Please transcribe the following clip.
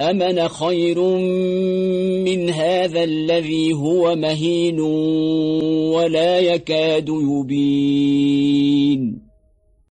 أمن خير من هذا الذي هو مهين ولا يكاد يبين